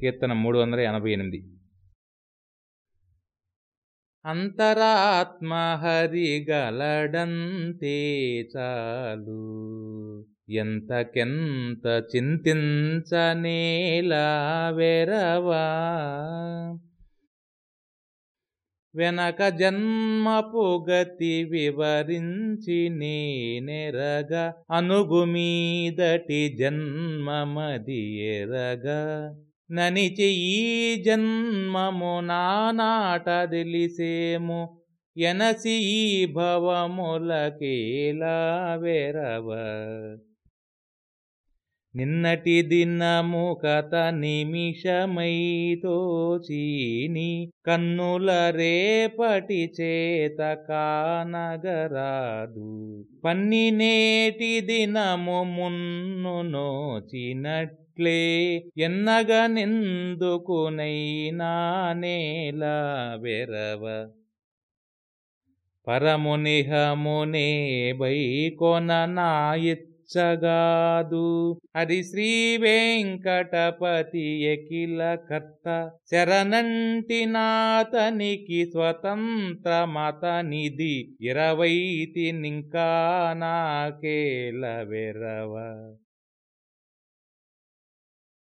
కీర్తన మూడు వందల ఎనభై ఎనిమిది. అంతరాత్మ హరిగలడంతే చాలు. ఎంతకెంత చింతించనేలా వెరవా. వెనక జన్మపు గతి వివరించి నేనెరగా. అనుగుమీదటి జన్మమది ఎరగా. ననిచి ఈ జన్మము నానాట తెలిసేము ఎనసి ఈ భవములకేలా వెరవ? నిన్నటి దినము కథ నిమిషమైతోచీని కన్నుల రేపటి చేత కానగరాదు. పన్ని నేటి దినము మున్ను నోచినట్లే ఎన్నగనెందుకునైనా నేలా వెరవ. పరమునిహమునే బైకొన నాయత్ చగాదు హరి శ్రీ వెంకటపతి ఎకిల కర్త. శరణంటి నాతనికి స్వతంత్ర మత నిధి ఇరవైతి నింకా నాకేల వెరవ.